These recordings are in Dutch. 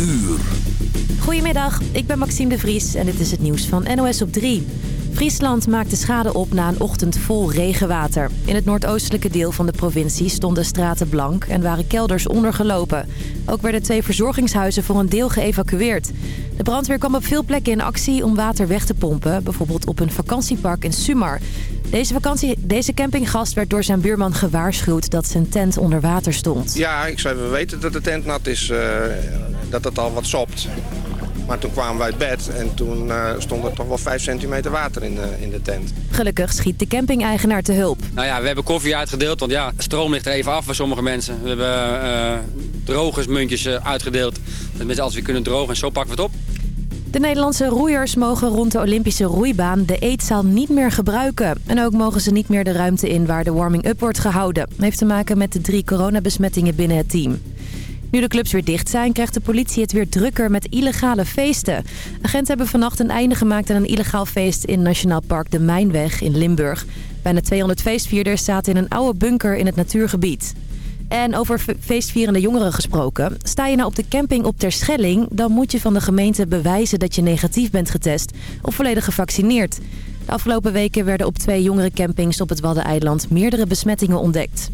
uur. Goedemiddag, ik ben Maxime de Vries en dit is het nieuws van NOS op 3. Friesland maakte schade op na een ochtend vol regenwater. In het noordoostelijke deel van de provincie stonden straten blank en waren kelders ondergelopen. Ook werden twee verzorgingshuizen voor een deel geëvacueerd. De brandweer kwam op veel plekken in actie om water weg te pompen. Bijvoorbeeld op een vakantiepark in Sumar. Deze, vakantie, deze campinggast werd door zijn buurman gewaarschuwd dat zijn tent onder water stond. Ja, ik zei, we weten dat de tent nat is, uh, dat het al wat sopt. Maar toen kwamen we uit bed en toen uh, stond er toch wel 5 centimeter water in de, in de tent. Gelukkig schiet de camping-eigenaar te hulp. Nou ja, we hebben koffie uitgedeeld, want ja, stroom ligt er even af voor sommige mensen. We hebben uh, drogersmuntjes uitgedeeld, dat mensen als we kunnen drogen en zo pakken we het op. De Nederlandse roeiers mogen rond de Olympische roeibaan de eetzaal niet meer gebruiken. En ook mogen ze niet meer de ruimte in waar de warming-up wordt gehouden. Dat heeft te maken met de drie coronabesmettingen binnen het team. Nu de clubs weer dicht zijn, krijgt de politie het weer drukker met illegale feesten. Agenten hebben vannacht een einde gemaakt aan een illegaal feest in Nationaal Park de Mijnweg in Limburg. Bijna 200 feestvierders zaten in een oude bunker in het natuurgebied. En over feestvierende jongeren gesproken. Sta je nou op de camping op Terschelling... dan moet je van de gemeente bewijzen dat je negatief bent getest... of volledig gevaccineerd. De afgelopen weken werden op twee jongere campings op het Waddeneiland... meerdere besmettingen ontdekt.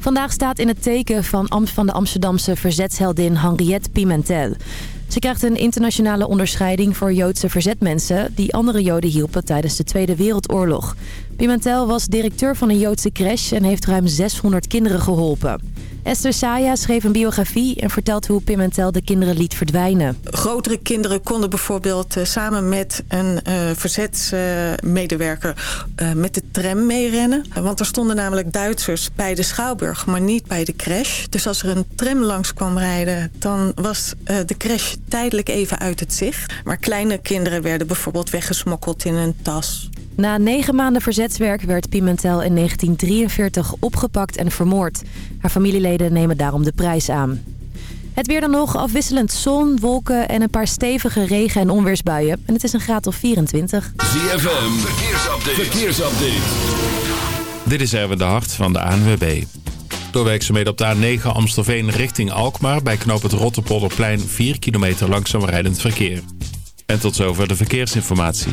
Vandaag staat in het teken van, van de Amsterdamse verzetsheldin Henriette Pimentel. Ze krijgt een internationale onderscheiding voor Joodse verzetmensen... die andere Joden hielpen tijdens de Tweede Wereldoorlog. Pimentel was directeur van een Joodse crash en heeft ruim 600 kinderen geholpen. Esther Saya schreef een biografie en vertelt hoe Pimentel de kinderen liet verdwijnen. Grotere kinderen konden bijvoorbeeld uh, samen met een uh, verzetsmedewerker uh, met de tram meerennen. Want er stonden namelijk Duitsers bij de Schouwburg, maar niet bij de crash. Dus als er een tram langs kwam rijden, dan was de crash tijdelijk even uit het zicht. Maar kleine kinderen werden bijvoorbeeld weggesmokkeld in een tas. Na negen maanden verzetswerk werd Pimentel in 1943 opgepakt en vermoord. Haar familieleden nemen daarom de prijs aan. Het weer dan nog, afwisselend zon, wolken en een paar stevige regen- en onweersbuien. En het is een graad of 24. ZFM, verkeersupdate. verkeersupdate. Dit is Erwin de Hart van de ANWB. Door werkzaamheden op de A9 Amstelveen richting Alkmaar... bij knoop het Rotterpolderplein 4 kilometer langzaam rijdend verkeer. En tot zover de verkeersinformatie.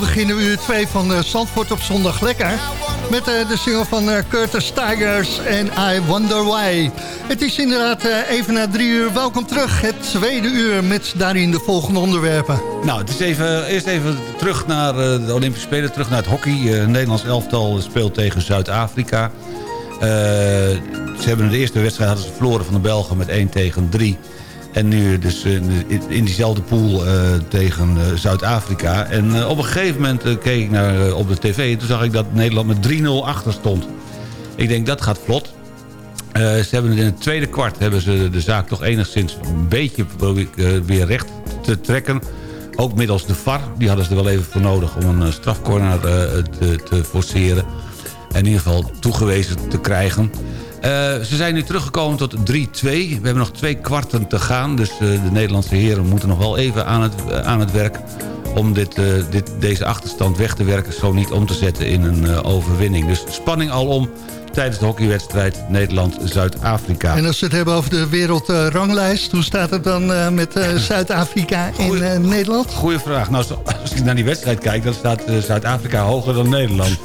Beginnen we uur 2 van uh, Zandvoort op zondag lekker. Met uh, de single van uh, Curtis Tigers en I Wonder Why. Het is inderdaad even na drie uur. Welkom terug, het tweede uur met daarin de volgende onderwerpen. Nou, het is even, eerst even terug naar de Olympische Spelen, terug naar het hockey. het Nederlands elftal speelt tegen Zuid-Afrika. ze hebben de eerste wedstrijd hadden verloren van de Belgen met 1 tegen 3. En nu dus in diezelfde pool uh, tegen uh, Zuid-Afrika. En op een gegeven moment keek ik naar, op de tv... en toen zag ik dat Nederland met 3-0 achter stond. Ik denk, dat gaat vlot. ze hebben in het tweede kwart hebben ze de zaak toch enigszins... een beetje weer recht te trekken. Ook middels de VAR. Die hadden ze er wel even voor nodig om een strafcorner te, te forceren. En in ieder geval toegewezen te krijgen... Uh, ze zijn nu teruggekomen tot 3-2. We hebben nog twee kwarten te gaan. Dus uh, de Nederlandse heren moeten nog wel even aan het, uh, aan het werk... om dit, dit, deze achterstand weg te werken... zo niet om te zetten in een overwinning. Dus spanning al om tijdens de hockeywedstrijd Nederland-Zuid-Afrika. En als we het hebben over de wereldranglijst... hoe staat het dan met Zuid-Afrika en Nederland? Goeie vraag. Nou, als ik naar die wedstrijd kijk... dan staat Zuid-Afrika hoger dan Nederland.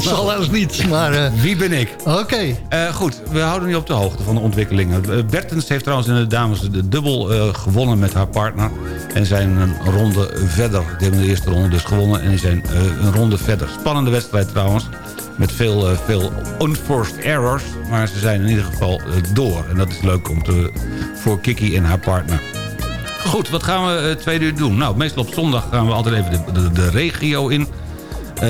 Zal als niet, maar... Uh... Wie ben ik? Oké. Okay. Uh, goed, we houden nu op de hoogte van de ontwikkelingen. Uh, Bertens heeft trouwens in de dames de dubbel gewonnen met haar partner. En zijn een ronde verder. Die hebben de eerste ronde dus gewonnen en die zijn een ronde verder. Spannende wedstrijd trouwens. Met veel, veel unforced errors. Maar ze zijn in ieder geval door. En dat is leuk om te, voor Kiki en haar partner. Goed, wat gaan we tweede uur doen? Nou, meestal op zondag gaan we altijd even de, de, de regio in... Uh,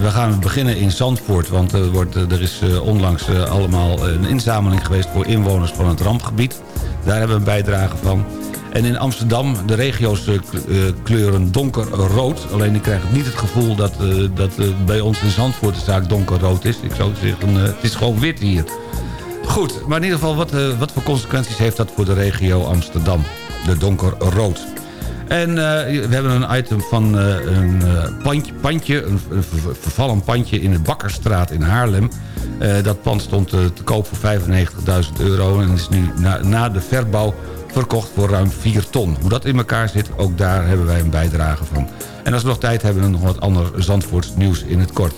we gaan beginnen in Zandvoort, want er, wordt, er is onlangs allemaal een inzameling geweest voor inwoners van het rampgebied. Daar hebben we een bijdrage van. En in Amsterdam, de regio's kleuren donkerrood. Alleen ik krijg niet het gevoel dat, dat bij ons in Zandvoort de zaak donkerrood is. Ik zou zeggen, het is gewoon wit hier. Goed, maar in ieder geval, wat, wat voor consequenties heeft dat voor de regio Amsterdam? De donkerrood. En eh, we hebben een item van eh, een eh, pandje, pandje, een vervallen pandje in de Bakkerstraat in Haarlem. Dat pand stond te koop voor 95.000 euro en is nu na, na, de verbouw verkocht voor ruim 4 ton. Hoe dat in elkaar zit, ook daar hebben wij een bijdrage van. En als we nog tijd hebben, we nog wat ander Zandvoorts nieuws in het kort.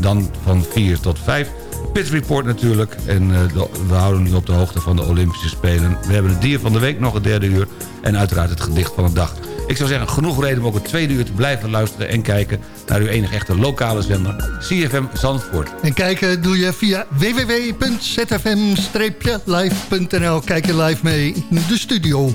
Dan van 4 tot 5 Pit Report natuurlijk. En eh, we houden u op de hoogte van de Olympische Spelen. We hebben het dier van de week, nog een derde uur. En uiteraard het gedicht van de dag. Ik zou zeggen, genoeg reden om ook een tweede uur te blijven luisteren... en kijken naar uw enige echte lokale zender, CFM Zandvoort. En kijken doe je via www.zfm-live.nl. Kijk je live mee in de studio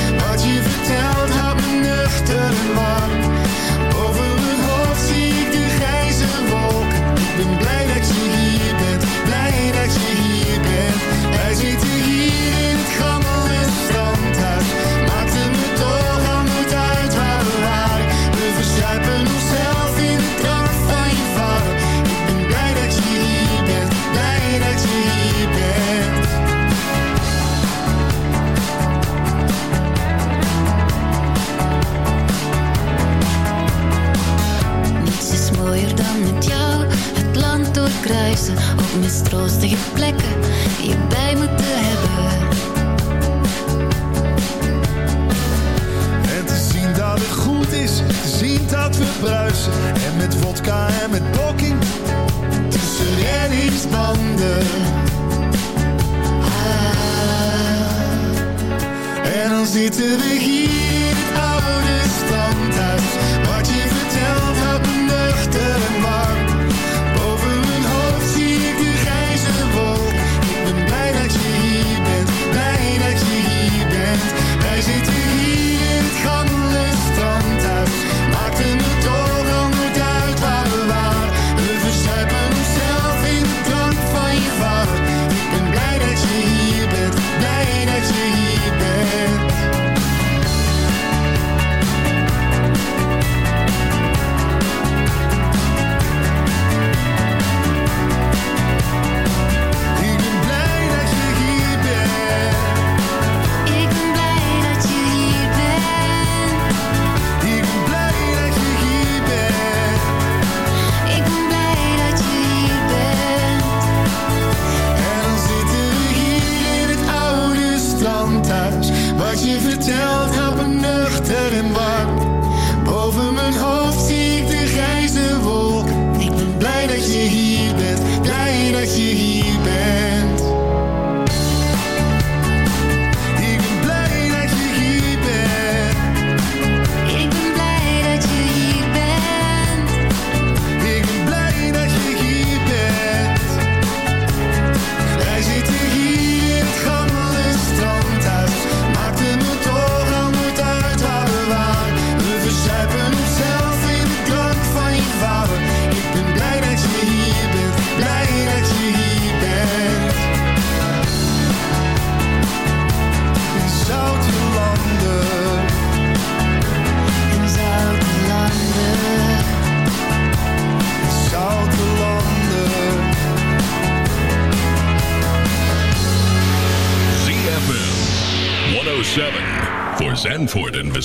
turning my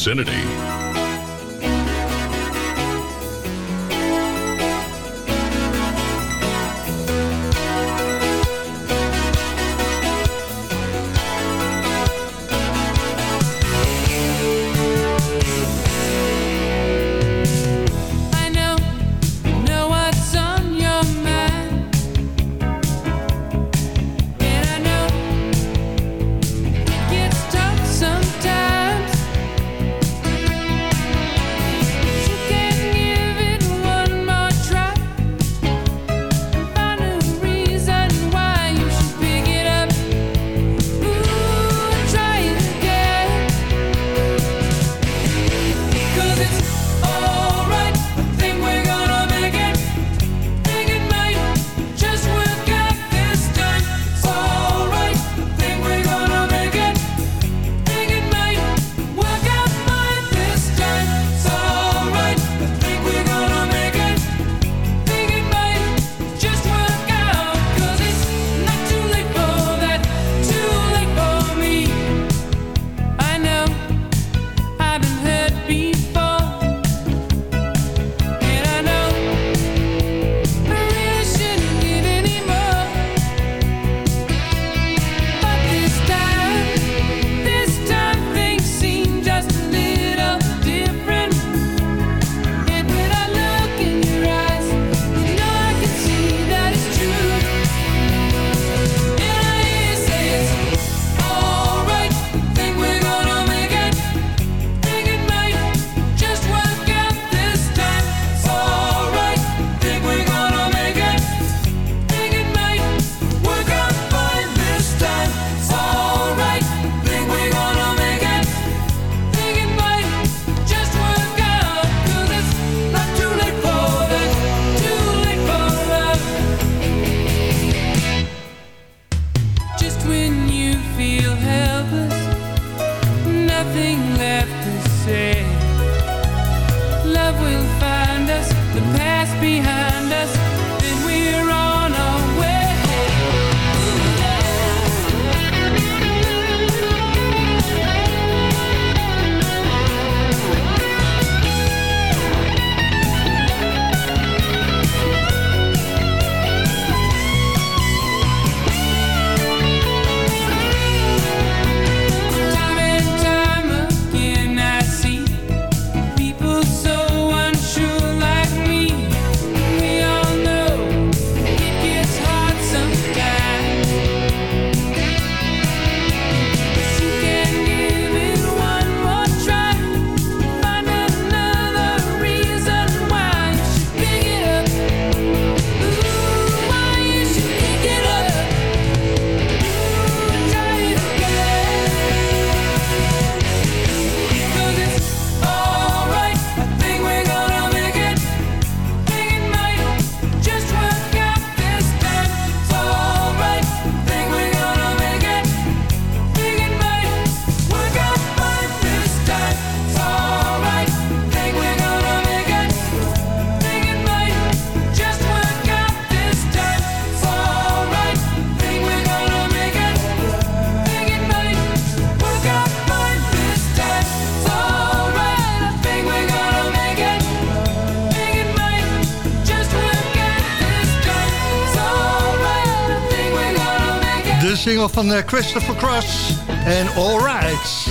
vicinity. Eh, Christopher Cross en All Right.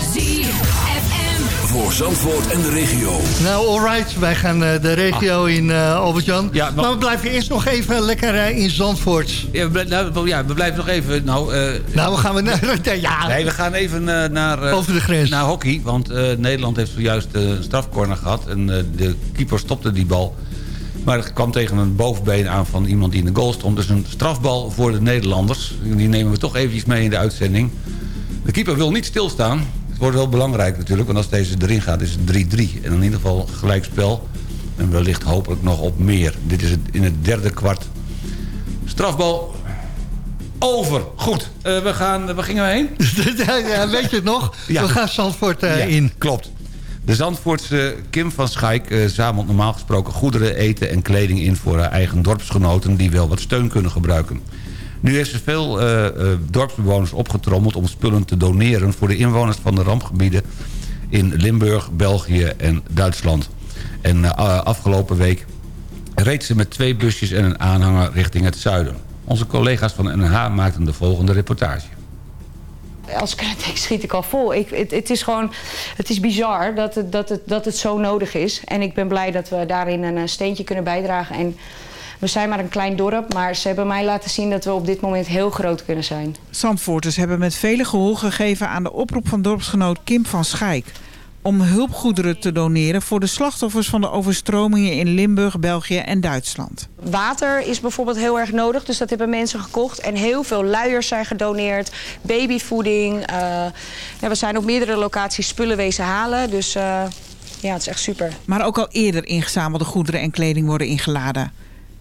Voor Zandvoort en de regio. Nou, alright. Wij gaan eh, de regio in, eh Albert-Jan. Ja, maar... we blijven eerst nog even lekker eh, in Zandvoort. Ja, we, nou, ja, we blijven nog even... Nou, eh, Nou, we gaan we naar... Ja, Nee, we gaan even eh, naar, eh, Over de grens. naar hockey. Want eh, Nederland heeft zojuist eh, een strafcorner gehad. En eh, de keeper stopte die bal. Maar het kwam tegen een bovenbeen aan van iemand die in de goal stond. Dus een strafbal voor de Nederlanders. Die nemen we toch eventjes mee in de uitzending. De keeper wil niet stilstaan. Het wordt wel belangrijk natuurlijk. Want als deze erin gaat is het 3-3. En in ieder geval gelijkspel. En wellicht hopelijk nog op meer. Dit is het in het derde kwart. Strafbal over. Goed. Eh, we gaan, waar gingen we heen? ja, weet je het nog? Ja. We gaan Zandvoort eh, Ja, in. Klopt. De Zandvoortse Kim van Schaik eh, zamelt normaal gesproken goederen, eten en kleding in voor haar eigen dorpsgenoten die wel wat steun kunnen gebruiken. Nu heeft ze veel eh, eh, dorpsbewoners opgetrommeld om spullen te doneren voor de inwoners van de rampgebieden in Limburg, België en Duitsland. En afgelopen week reed ze met twee busjes en een aanhanger richting het zuiden. Onze collega's van NH maakten de volgende reportage. Als ik schiet ik al vol. Ik, het, is gewoon, het is bizar dat het, dat, het, dat het zo nodig is. En ik ben blij dat we daarin een eh, steentje kunnen bijdragen. En we zijn maar een klein dorp, maar ze hebben mij laten zien dat we op dit moment heel groot kunnen zijn. Zandvoorters hebben met vele gehoor gegeven aan de oproep van dorpsgenoot Kim van Schaik... om hulpgoederen te doneren voor de slachtoffers van de overstromingen in Limburg, België en Duitsland. Water is bijvoorbeeld heel erg nodig, dus dat hebben mensen gekocht. En heel veel luiers zijn gedoneerd, babyvoeding. eh, ja, we zijn op meerdere locaties spullen wezen halen, dus eh, ja, het is echt super. Maar ook al eerder ingezamelde goederen en kleding worden ingeladen.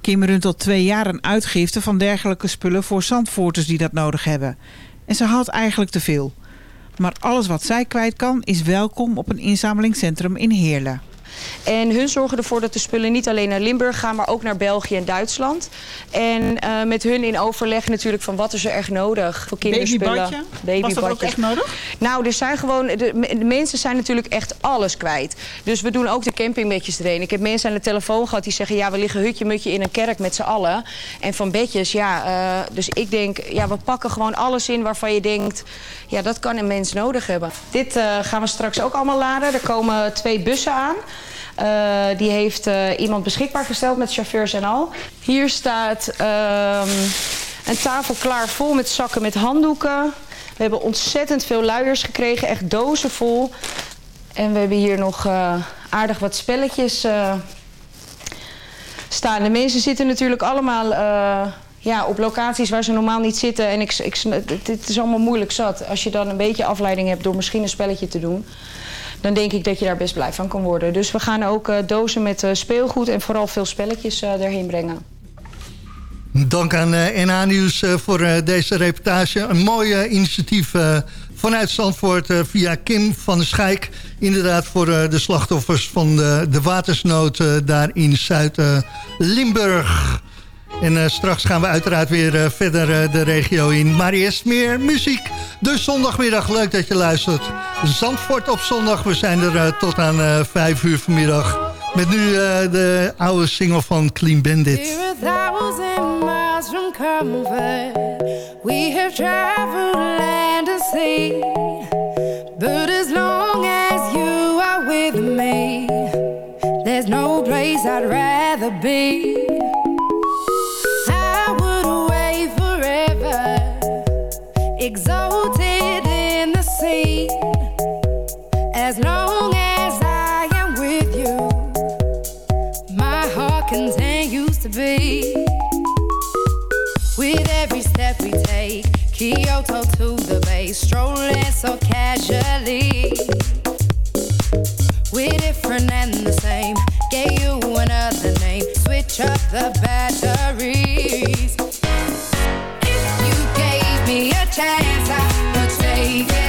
Kim runt al twee jaar een uitgifte van dergelijke spullen voor Zandvoorters die dat nodig hebben. En ze haalt eigenlijk te veel. Maar alles wat zij kwijt kan is welkom op een inzamelingscentrum in Heerlen. En hun zorgen ervoor dat de spullen niet alleen naar Limburg gaan, maar ook naar België en Duitsland. En eh, met hun in overleg natuurlijk van wat is er echt nodig voor kinderspullen. Babybadje? Was dat ook echt nodig? Nou, er zijn gewoon, de, de mensen zijn natuurlijk echt alles kwijt. Dus we doen ook de campingbedjes erin. Ik heb mensen aan de telefoon gehad die zeggen, ja, we liggen hutje-mutje in een kerk met z'n allen. En van bedjes, ja, eh, dus ik denk, ja, we pakken gewoon alles in waarvan je denkt, ja, dat kan een mens nodig hebben. Dit eh, gaan we straks ook allemaal laden. Er komen twee bussen aan. Eh, die heeft eh, iemand beschikbaar gesteld met chauffeurs en al. Hier staat ehm, een tafel klaar vol met zakken met handdoeken. We hebben ontzettend veel luiers gekregen, echt dozen vol. En we hebben hier nog eh, aardig wat spelletjes staan. De mensen zitten natuurlijk allemaal ja, op locaties waar ze normaal niet zitten. En ik, ik, het is allemaal moeilijk zat. Als je dan een beetje afleiding hebt door misschien een spelletje te doen... dan denk ik dat je daar best blij van kan worden. Dus we gaan ook eh, dozen met eh, speelgoed en vooral veel spelletjes eh erheen brengen. Dank aan NH Nieuws voor deze reportage. Een mooi initiatief vanuit Zandvoort via Kim van der Schijk. Inderdaad voor de slachtoffers van de, de watersnood daar in Zuid-Limburg. En eh, straks gaan we uiteraard weer eh, verder eh, de regio in. Maar eerst meer muziek. De zondagmiddag, leuk dat je luistert. Zandvoort op zondag, we zijn er tot aan eh 5 uur vanmiddag. Met nu de oude single van Clean Bandit. We have traveled land and sea. But as long as you are with me, there's no place I'd rather be. Exalted in the sea. As long as I am with you, my heart continues to beat. With every step we take, Kyoto to the bay, strolling so casually. We're different and the same. Gave you another name. Switch up the batteries. Chance, I would take it.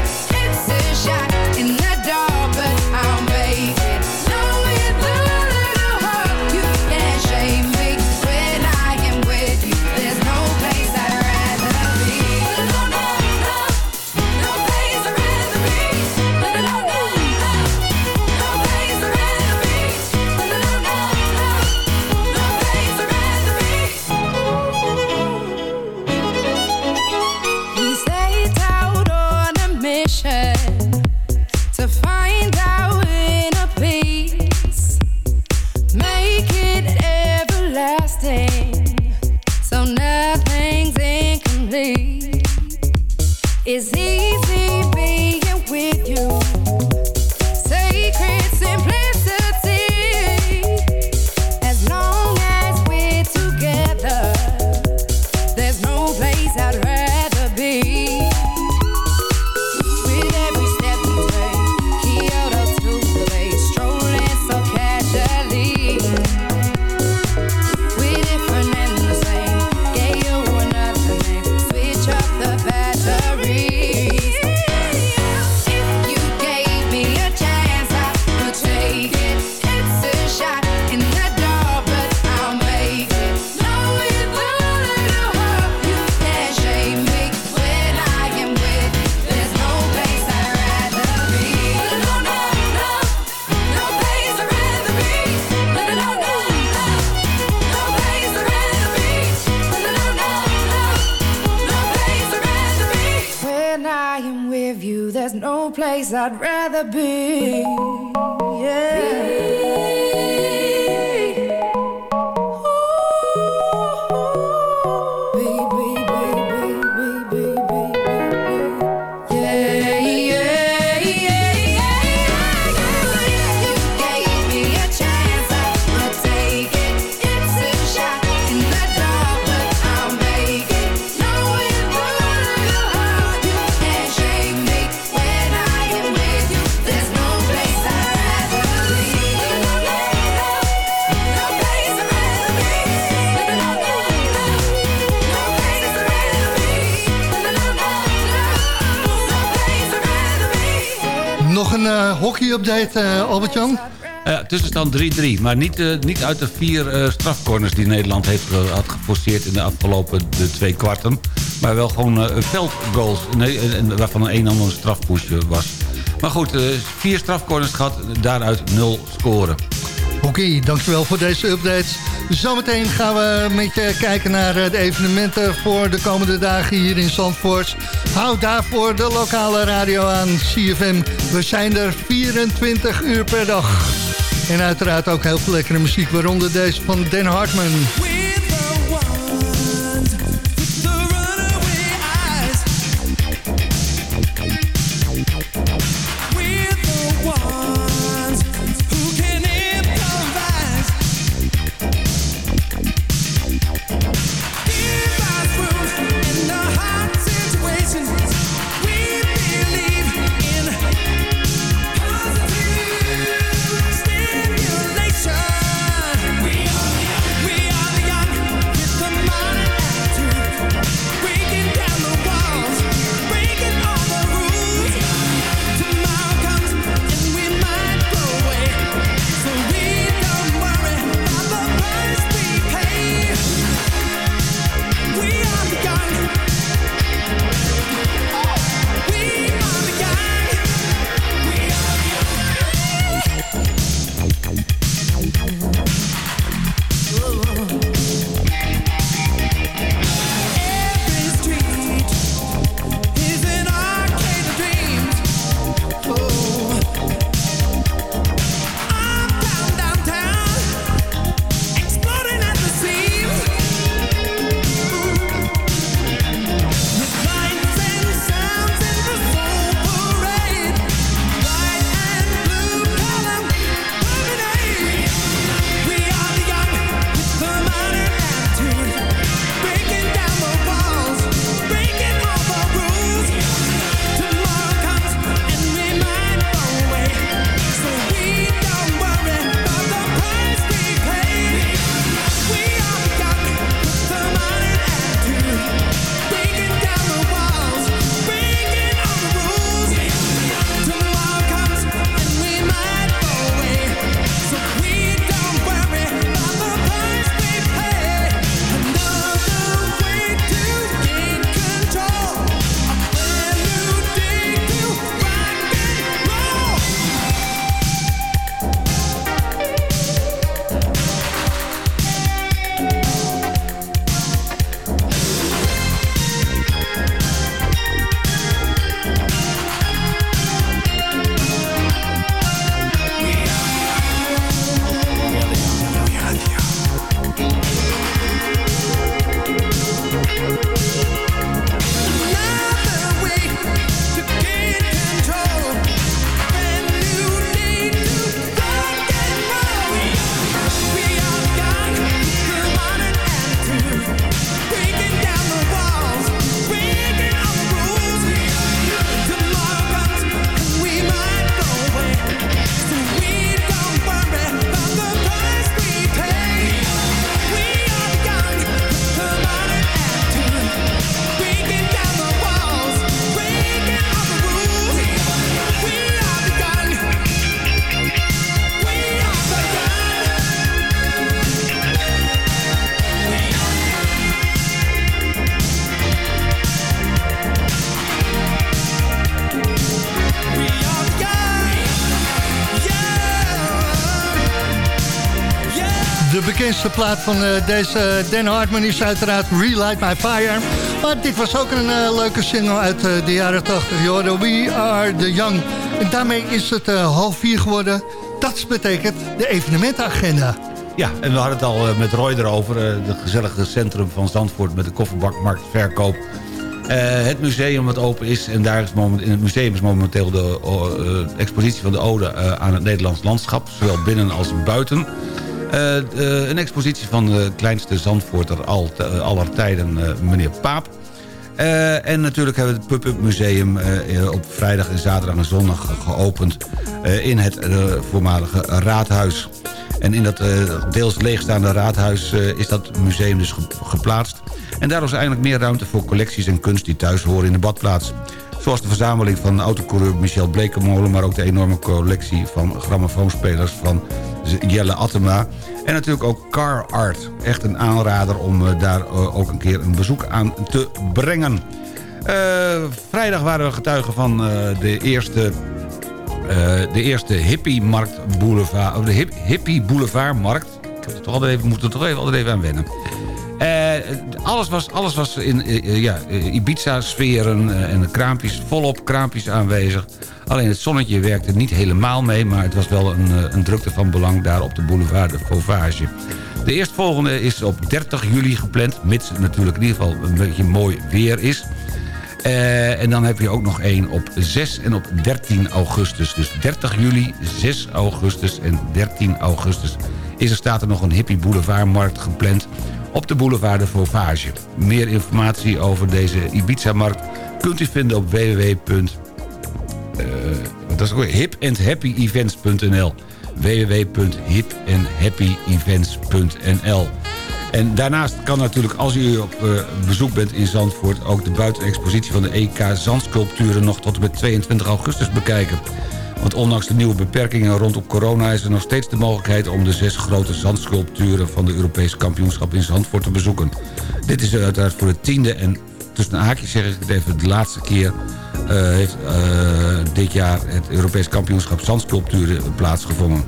Eh, hockey-update, eh, Albert-Jan? Ja, tussenstand 3-3. Maar niet, eh, niet uit de vier eh, strafcorners die Nederland heeft, had geforceerd in de afgelopen de twee kwarten. Maar wel gewoon eh, veldgoals, nee, waarvan een ander een strafpushje was. Maar goed, eh, vier strafcorners gehad, daaruit nul scoren. Oké, dankjewel voor deze updates. Zometeen gaan we met je kijken naar eh, de evenementen voor de komende dagen hier in Zandvoort. Houd daarvoor de lokale radio aan, CFM. We zijn er 24 uur per dag. En uiteraard ook heel veel lekkere muziek, waaronder deze van Dan Hartman. Plaat van eh, deze Dan Hartman is uiteraard Relight My Fire. Maar dit was ook een eh, leuke single uit eh, de jaren 80. Je hoorde We Are The Young. En daarmee is het half vier geworden. Dat betekent de evenementenagenda. Ja, en we hadden het al met Roy erover. Het gezellige centrum van Zandvoort met de kofferbakmarktverkoop. Eh, het museum wat open is. En daar is moment, in het museum is momenteel de expositie van de ode aan het Nederlands landschap. Zowel binnen als buiten. Eh, eh, een expositie van de kleinste Zandvoorter al, eh, aller tijden, meneer Paap. En natuurlijk hebben we het Pub-Up Museum op vrijdag en zaterdag en zondag ge- geopend in het voormalige raadhuis. En in dat deels leegstaande raadhuis is dat museum dus ge- geplaatst. En daardoor is eigenlijk meer ruimte voor collecties en kunst die thuis horen in de badplaats. Zoals de verzameling van autocoureur Michel Blekemolen... maar ook de enorme collectie van grammofoonspelers van Jelle Attema. En natuurlijk ook Car Art. Echt een aanrader om eh, daar eh, ook een keer een bezoek aan te brengen. Eh, vrijdag waren we getuigen van de eerste... de eerste hippie-markt boulevard... Of de hip, hippie boulevardmarkt. Ik heb er toch even, moet er toch even, altijd even aan wennen. Eh, alles, was, alles was in eh, eh, ja, Ibiza-sferen en de kraampjes, volop kraampjes aanwezig. Alleen het zonnetje werkte niet helemaal mee... maar het was wel een, een drukte van belang daar op de boulevard de Fauvage. De eerstvolgende is op 30 juli gepland... mits het natuurlijk in ieder geval een beetje mooi weer is... En dan heb je ook nog één op 6 en op 13 augustus. Dus 30 juli, 6 augustus en 13 augustus... is er staat er nog een hippie boulevardmarkt gepland... op de boulevard de Fauvage. Meer informatie over deze Ibiza-markt kunt u vinden op www. eh, dat is www.hipandhappyevents.nl en daarnaast kan natuurlijk, als u op eh, bezoek bent in Zandvoort... ook de buitenexpositie van de EK Zandsculpturen... nog tot en met 22 augustus bekijken. Want ondanks de nieuwe beperkingen rondom corona... is er nog steeds de mogelijkheid om de zes grote zandsculpturen... van de Europese kampioenschap in Zandvoort te bezoeken. Dit is uiteraard voor de tiende en tussen haakjes zeg ik het even... de laatste keer eh, heeft eh, dit jaar het Europees kampioenschap zandsculpturen plaatsgevonden.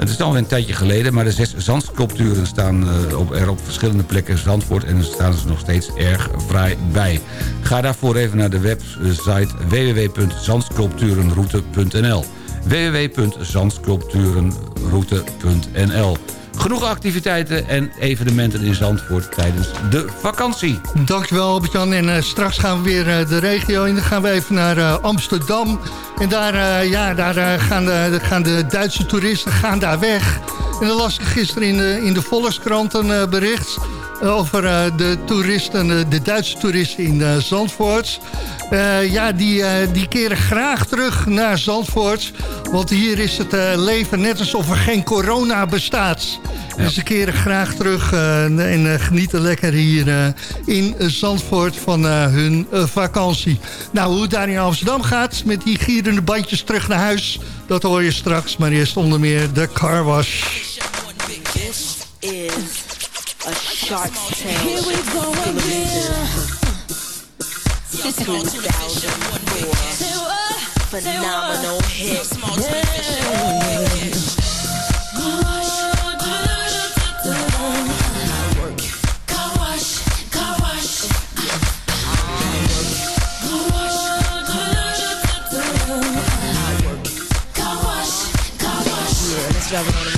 Het is alweer een tijdje geleden, maar de zes zandsculpturen staan eh, op, er op verschillende plekken. In Zandvoort... en staan ze nog steeds erg vrij bij. Ga daarvoor even naar de website www.zandsculpturenroute.nl www.zandsculpturenroute.nl Genoeg activiteiten en evenementen in Zandvoort tijdens de vakantie. Dankjewel Albert-Jan. En eh, straks gaan we weer eh, de regio in. Dan gaan we even naar eh, Amsterdam. En daar, ja, daar gaan, de, gaan de Duitse toeristen gaan daar weg. En dan las ik gisteren in de, in de Volkskrant een bericht... over eh, de toeristen, eh, de Duitse toeristen in eh, Zandvoort. Ja, die, die keren graag terug naar Zandvoort. Want hier is het leven net alsof er geen corona bestaat. Dus ze keren graag terug en genieten lekker hier in Zandvoort van hun vakantie. Nou, hoe het daar in Amsterdam gaat met die gierende bandjes terug naar huis... dat hoor je straks, maar eerst onder meer de car wash. A shark. Here we go again. 2004 phenomenal hit. Yeah, let's drop it on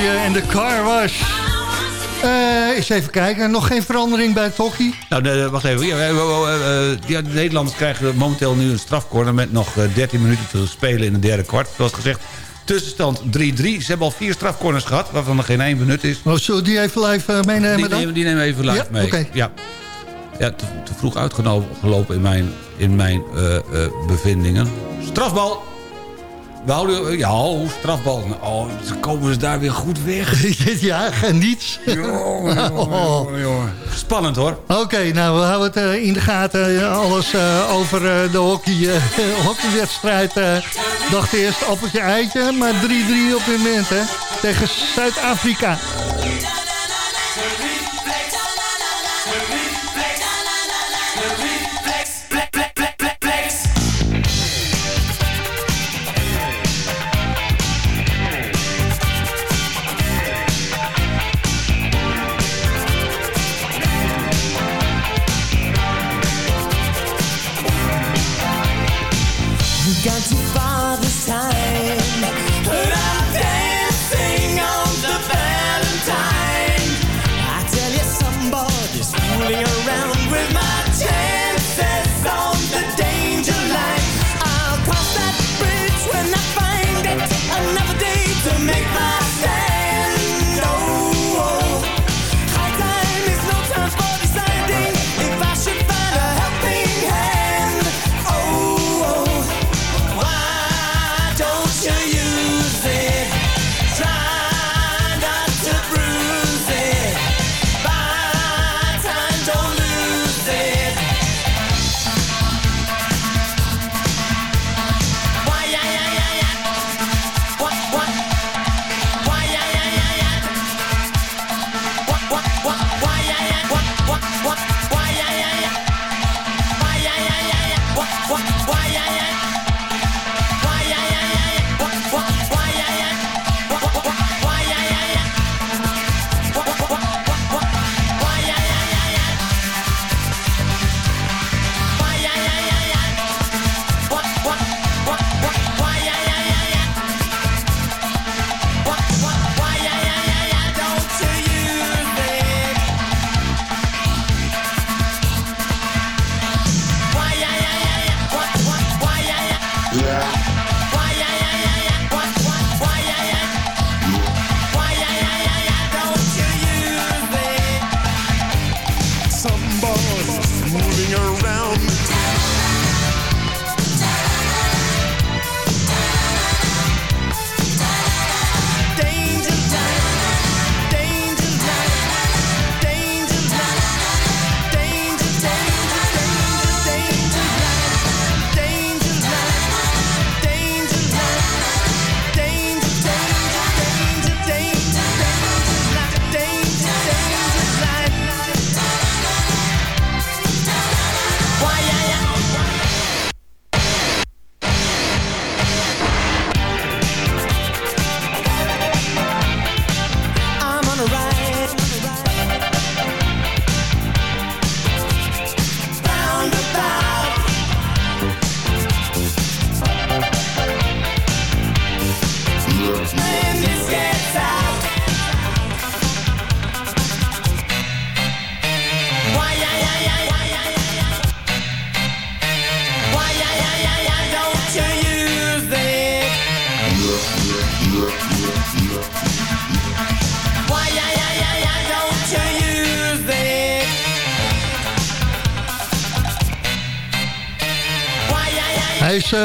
je en de car was. Uh, eh, eens even kijken, nog geen verandering bij het hockey? Nou, nee, wacht even. Ja, eh, oh, eh, de Nederlanders krijgen momenteel nu een strafcorner... met nog 13 minuten te spelen in de derde kwart. Zoals gezegd, Tussenstand 3-3. Ze hebben al vier strafcorners gehad, waarvan er geen één benut is. Oh, zo die even live meenemen die dan? Nemen, die nemen we even live mee. Ja, ja te, te vroeg uitgelopen in mijn, in mijn bevindingen. Strafbal! We houden, ja, oh, strafbal. Oh, komen ze daar weer goed weg. ja, niets. Jongen, oh. jongen, jongen, Spannend hoor. Oké, nou we houden het eh, in de gaten. Eh, alles eh, over de hockey, hockeywedstrijd. dacht eerst appeltje eitje, maar 3-3 op dit moment tegen Zuid-Afrika.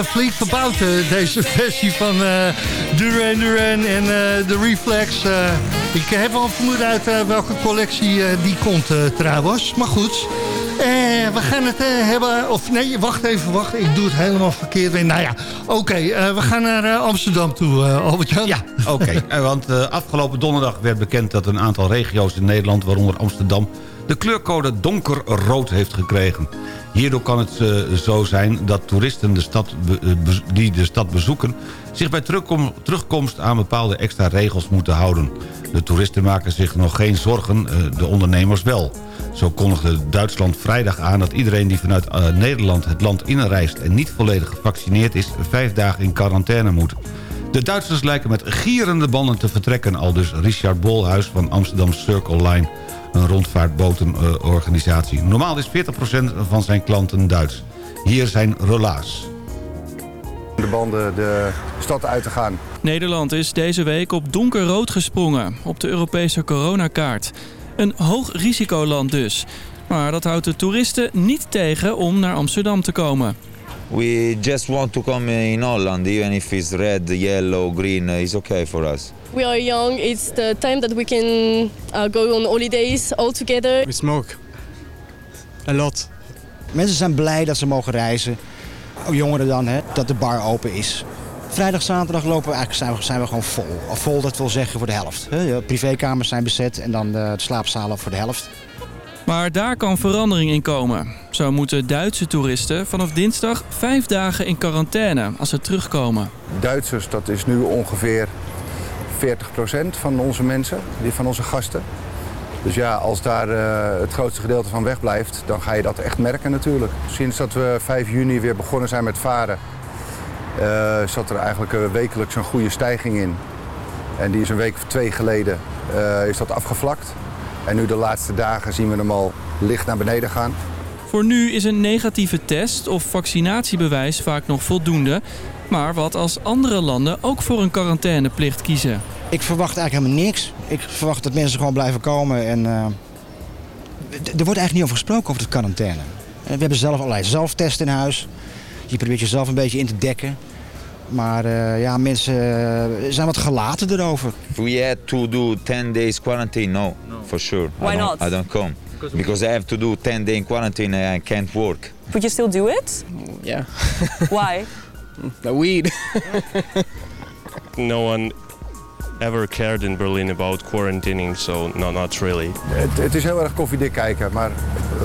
Flink verbouwd, eh, deze versie van eh Duran Duran en eh, de Reflex. Eh, ik heb wel een vermoeden uit eh, welke collectie eh, die komt eh, trouwens. Maar goed, Eh, we gaan het eh, hebben... Of nee, wacht even, wacht. Ik doe het helemaal verkeerd. Nou ja, oké. eh, we gaan naar eh, Amsterdam toe, eh Albert-Jan. Ja, oké. Eh, Want eh, afgelopen donderdag werd bekend dat een aantal regio's in Nederland... waaronder Amsterdam, de kleurcode donkerrood heeft gekregen. Hierdoor kan het eh, zo zijn dat toeristen de stad eh, die de stad bezoeken... zich bij terugkom- terugkomst aan bepaalde extra regels moeten houden. De toeristen maken zich nog geen zorgen, eh, de ondernemers wel. Zo kondigde Duitsland vrijdag aan dat iedereen die vanuit Nederland het land inreist... en niet volledig gevaccineerd is, vijf dagen in quarantaine moet. De Duitsers lijken met gierende banden te vertrekken... al dus Richard Bolhuis van Amsterdam Circle Line... een rondvaartbotenorganisatie. Normaal is 40% van zijn klanten Duits. Hier zijn relaas. De banden de stad uit te gaan. Nederland is deze week op donkerrood gesprongen op de Europese coronakaart. Een hoog risicoland dus. Maar dat houdt de toeristen niet tegen om naar Amsterdam te komen. We just want to come in Holland, even if it's red, yellow, green, uh, it's okay for us. We are young. It's the time that we can uh, go on holidays all together. We smoke. A lot. Mensen zijn blij dat ze mogen reizen. Ook Jongeren dan, hè, dat de bar open is. Vrijdag, zaterdag lopen we eigenlijk, zijn, we, zijn we gewoon vol. Of vol, dat wil zeggen voor de helft. Hè. Privékamers zijn bezet en dan de slaapzalen voor de helft. Maar daar kan verandering in komen. Zo moeten Duitse toeristen vanaf dinsdag vijf dagen in quarantaine als ze terugkomen. Duitsers, dat is nu ongeveer 40% van onze mensen, van onze gasten. Dus ja, als daar eh, het grootste gedeelte van wegblijft, dan ga je dat echt merken natuurlijk. Sinds dat we 5 juni weer begonnen zijn met varen, eh, zat er eigenlijk eh, wekelijks een goede stijging in. En die is een week of twee geleden is dat afgevlakt. En nu de laatste dagen zien we hem al licht naar beneden gaan. Voor nu is een negatieve test of vaccinatiebewijs vaak nog voldoende. Maar wat als andere landen ook voor een quarantaineplicht kiezen? Ik verwacht eigenlijk helemaal niks. Ik verwacht dat mensen gewoon blijven komen. En, eh, er wordt eigenlijk niet over gesproken over de quarantaine. Eh, We hebben zelf allerlei zelftesten in huis. Je probeert jezelf een beetje in te dekken. Maar eh, ja, mensen zijn wat gelaten erover. If we had to do 10 days quarantine, no, for sure. Why I not? I don't come. Because I have to do 10 day quarantine and I can't work. Would you still do it? Yeah. Why? The weed. no one ever cared in Berlin about quarantining, so no, not really. Het, het is heel erg koffiedik kijken, maar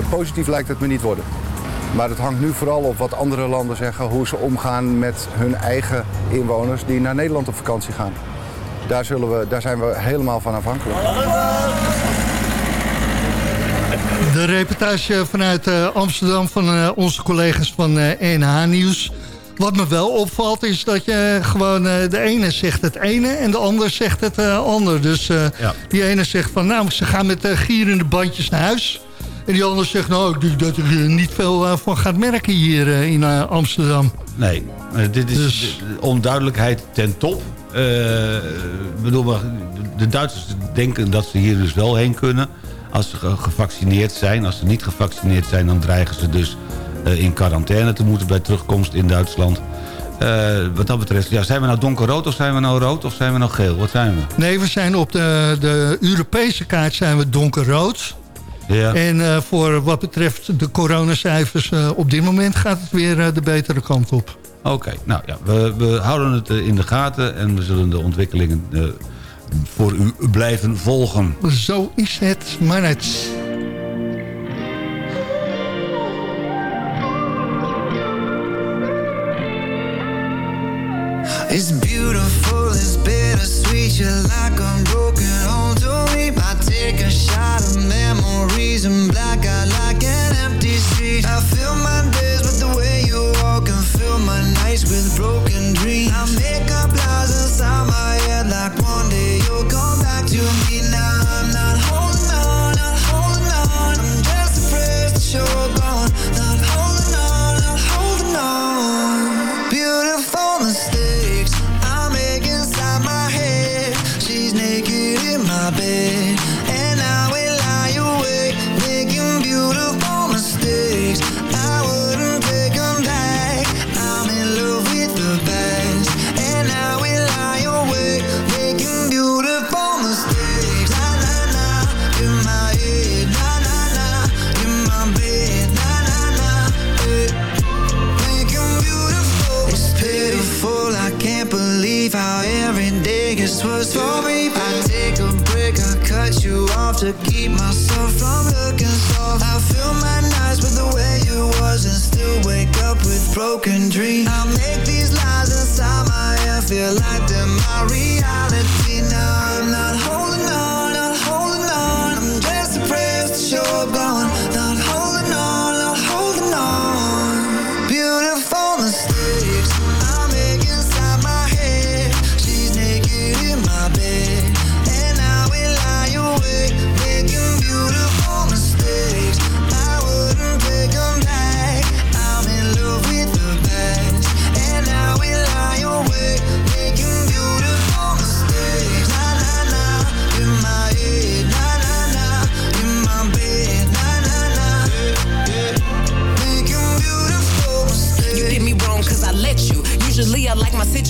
positief lijkt het me niet worden. Maar het hangt nu vooral op wat andere landen zeggen, hoe ze omgaan met hun eigen inwoners die naar Nederland op vakantie gaan. Daar, zullen we, daar zijn we helemaal van afhankelijk. De reportage vanuit eh, Amsterdam van eh, onze collega's van eh NH Nieuws. Wat me wel opvalt is dat je gewoon eh, de ene zegt het ene en de ander zegt het eh, ander. Dus eh, die ene zegt van nou, ze gaan met gierende bandjes naar huis. En die ander zegt nou, ik denk dat er niet veel van gaat merken hier in Amsterdam. Nee, dit is de onduidelijkheid ten top. Ik bedoel, maar de Duitsers denken dat ze hier dus wel heen kunnen... als ze ge- gevaccineerd zijn. Als ze niet gevaccineerd zijn, dan dreigen ze dus in quarantaine te moeten... bij terugkomst in Duitsland. Eh, wat dat betreft, ja, zijn we nou donkerrood of zijn we nou rood of zijn we nou geel? Wat zijn we? Nee, we zijn op de, de Europese kaart zijn we donkerrood. Ja. En eh, voor wat betreft de coronacijfers eh, op dit moment gaat het weer eh, de betere kant op. Oké, nou ja, we, we houden het eh, in de gaten... en we zullen de ontwikkelingen eh, voor u blijven volgen. Zo is het maar net. You're like a broken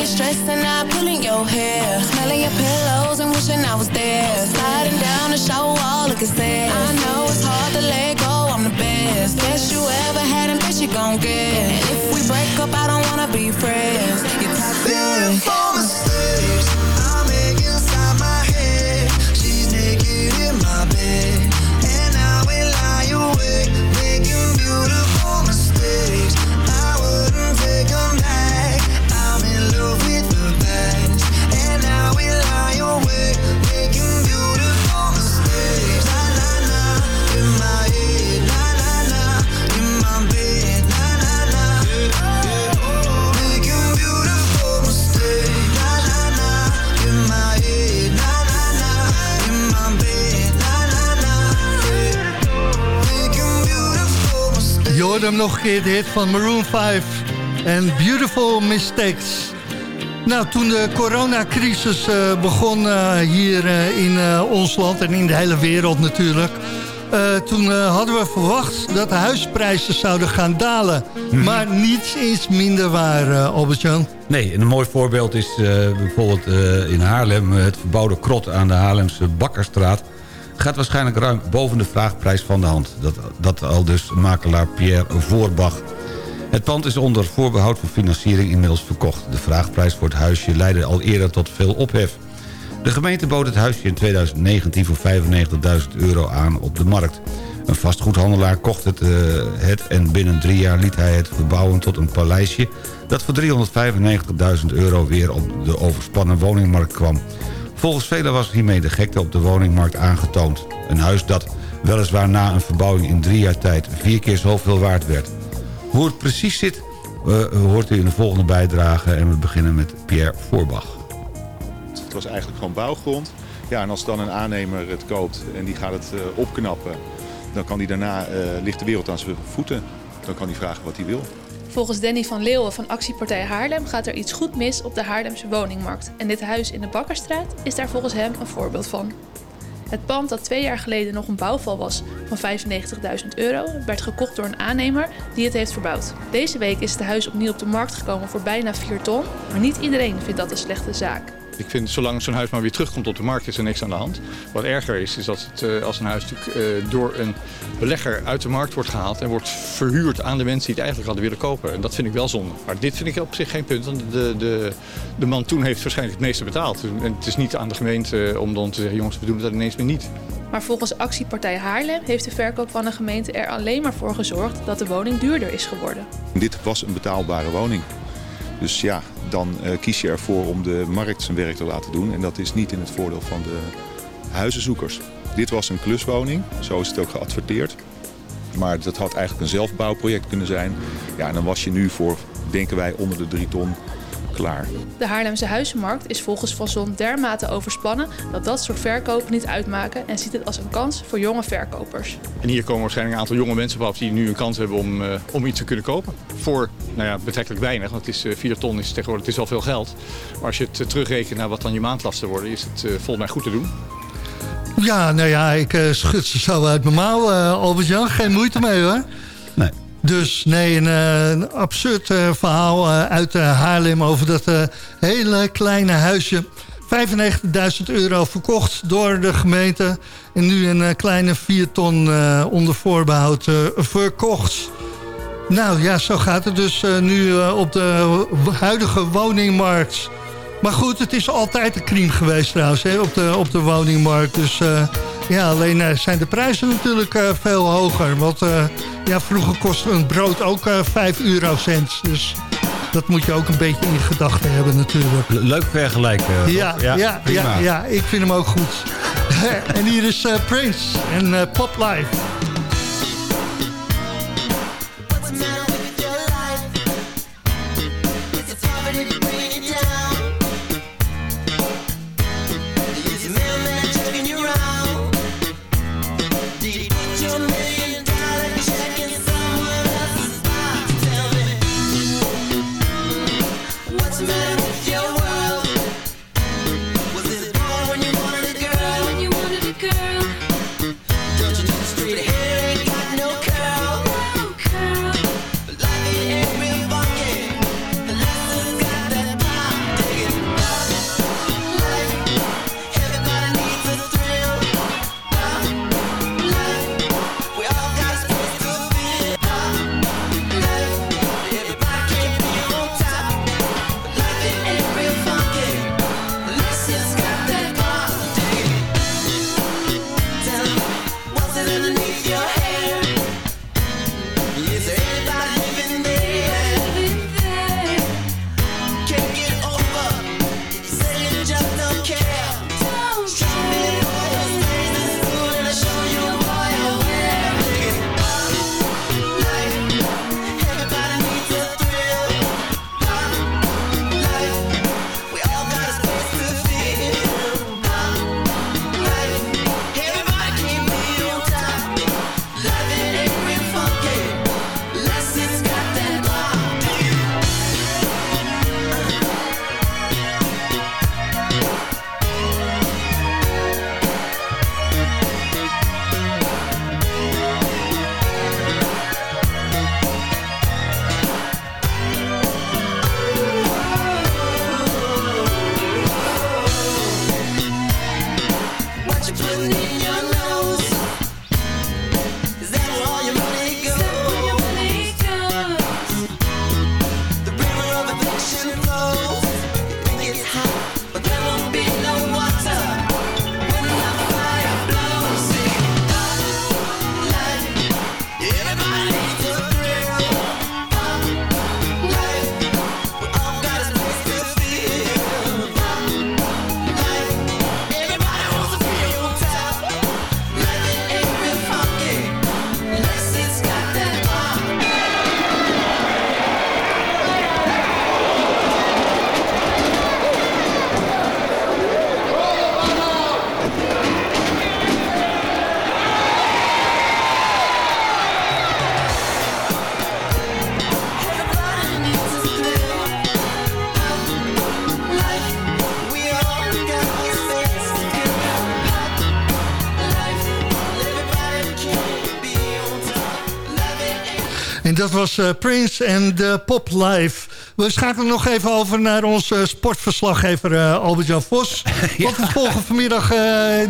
You're stressing out, pulling your hair. Smelling your pillows and wishing I was there. Sliding down the shower wall, looking sad. I know it's hard to let go, I'm the best. Best you ever had and best you gon' get. And if we break up, I don't wanna be friends. You're toxic. Beautiful hoorde hem nog een keer, de hit van Maroon 5 en Beautiful Mistakes. Nou, toen de coronacrisis eh, begon eh, hier eh, in ons land en in de hele wereld natuurlijk... toen hadden we verwacht dat de huisprijzen zouden gaan dalen. Maar niets is minder waar, Albert-Jan. Nee, en een mooi voorbeeld is bijvoorbeeld in Haarlem... het verbouwde krot aan de Haarlemse Bakkerstraat... gaat waarschijnlijk ruim boven de vraagprijs van de hand. Dat, dat al dus makelaar Pierre Voorbach. Het pand is onder voorbehoud van financiering inmiddels verkocht. De vraagprijs voor het huisje leidde al eerder tot veel ophef. De gemeente bood het huisje in 2019 voor 95.000 euro aan op de markt. Een vastgoedhandelaar kocht het, eh, het en binnen drie jaar liet hij het verbouwen tot een paleisje... dat voor 395.000 euro weer op de overspannen woningmarkt kwam. Volgens velen was hiermee de gekte op de woningmarkt aangetoond. Een huis dat weliswaar na een verbouwing in drie jaar tijd vier keer zoveel waard werd. Hoe het precies zit, eh, hoort u in de volgende bijdrage en we beginnen met Pierre Voorbach. Het was eigenlijk gewoon bouwgrond. Ja, en als dan een aannemer het koopt en die gaat het eh, opknappen... dan kan hij daarna, eh, ligt de wereld aan zijn voeten. Dan kan hij vragen wat hij wil. Volgens Danny van Leeuwen van actiepartij Haarlem gaat er iets goed mis op de Haarlemse woningmarkt. En dit huis in de Bakkerstraat is daar volgens hem een voorbeeld van. Het pand dat twee jaar geleden nog een bouwval was van 95.000 euro, werd gekocht door een aannemer die het heeft verbouwd. Deze week is het huis opnieuw op de markt gekomen voor bijna 4 ton, maar niet iedereen vindt dat een slechte zaak. Ik vind zolang zo'n huis maar weer terugkomt op de markt is er niks aan de hand. Wat erger is, is dat het, eh, als een huis natuurlijk eh, door een belegger uit de markt wordt gehaald en wordt verhuurd aan de mensen die het eigenlijk hadden willen kopen. En dat vind ik wel zonde. Maar dit vind ik op zich geen punt, want de, de, de man toen heeft waarschijnlijk het meeste betaald. En het is niet aan de gemeente om dan te zeggen, jongens, we doen het ineens weer niet. Maar volgens actiepartij Haarlem heeft de verkoop van de gemeente er alleen maar voor gezorgd dat de woning duurder is geworden. Dit was een betaalbare woning. Dus ja, dan eh, kies je ervoor om de markt zijn werk te laten doen. En dat is niet in het voordeel van de huizenzoekers. Dit was een kluswoning, zo is het ook geadverteerd. Maar dat had eigenlijk een zelfbouwproject kunnen zijn. Ja, en dan was je nu voor, denken wij, onder de drie ton klaar. De Haarlemse huizenmarkt is volgens Van Zon dermate overspannen dat dat soort verkopen niet uitmaken en ziet het als een kans voor jonge verkopers. En hier komen waarschijnlijk een aantal jonge mensen op af die nu een kans hebben om, eh, om iets te kunnen kopen. Voor nou ja, betrekkelijk weinig, want het is, eh 4 ton is tegenwoordig het is wel veel geld. Maar als je het eh, terugrekent naar wat dan je maandlasten worden, is het eh, volgens mij goed te doen. Ja, nou ja, ik eh, schud ze zo uit mijn mouw, eh, Albert-Jan. Geen moeite mee hoor. Dus nee, een, eh, absurd eh, verhaal eh, uit Haarlem over dat hele kleine huisje. 95.000 euro verkocht door de gemeente. En nu een kleine 4 ton onder voorbehoud eh, verkocht. Nou ja, zo gaat het dus nu op de huidige woningmarkt. Maar goed, het is altijd een crime geweest trouwens hè, op, de, op de woningmarkt. Dus eh, ja, alleen eh, zijn de prijzen natuurlijk eh, veel hoger. Want ja, vroeger kostte een brood ook eh 5 eurocent. Dus dat moet je ook een beetje in gedachten hebben natuurlijk. Le- Leuk vergelijken. Rob. Ja, ja, ja, ja, ik vind hem ook goed. en hier is Prince en Pop Life. En dat was eh, Prince en de Pop Live. We schakelen nog even over naar onze sportverslaggever eh, Albert-Jan Vos. Want we volgen vanmiddag eh,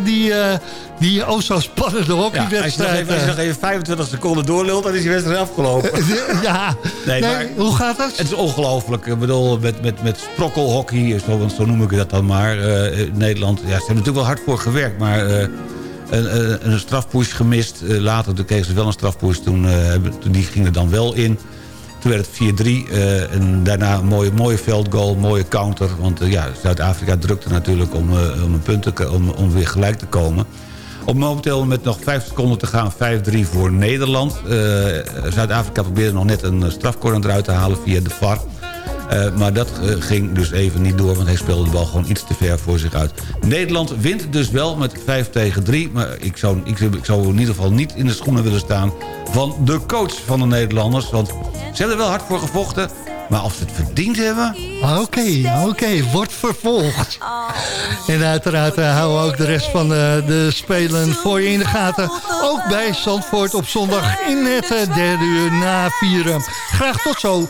die, eh die oh zo spannende Ja, als, je nog hockeywedstrijd. even, als je nog even 25 seconden doorlult, dan is die wedstrijd afgelopen. eh. ja, Nee, Nee, maar hoe gaat dat? Het is ongelooflijk. Ik bedoel, met, met, met sprokkelhockey, zo, zo noem ik dat dan maar, eh, Nederland. Ja, ze hebben natuurlijk wel hard voor gewerkt, maar eh, een, een, een strafpush gemist. Eh, later kregen ze wel een strafpush, toen, eh, toen die ging er dan wel in. Toen werd het 4-3 eh, en daarna een mooie, mooie veldgoal, mooie counter. Want eh, ja, Zuid-Afrika drukte natuurlijk om, eh, om, een om, om weer gelijk te komen. Op momenteel met nog 5 seconden te gaan 5-3 voor Nederland. Eh, Zuid-Afrika probeerde nog net een strafcorner eruit te halen via de VAR. Eh, maar dat eh, ging dus even niet door, want hij speelde de bal gewoon iets te ver voor zich uit. Nederland wint dus wel met 5 tegen 3. Maar ik zou, ik, ik zou in ieder geval niet in de schoenen willen staan van de coach van de Nederlanders. Want ze hebben er wel hard voor gevochten. Maar of ze het verdiend hebben... Oké, oké, wordt vervolgd. En uiteraard eh, houden we ook de rest van de Spelen voor je in de gaten. Ook bij Zandvoort op zondag in het derde uur na vieren. Graag tot zo.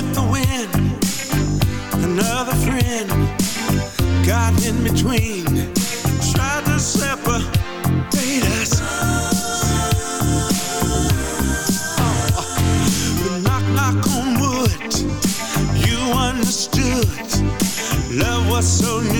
With the wind. Another friend got in between, tried to separate us. Oh, knock, knock on wood. You understood. Love was so new.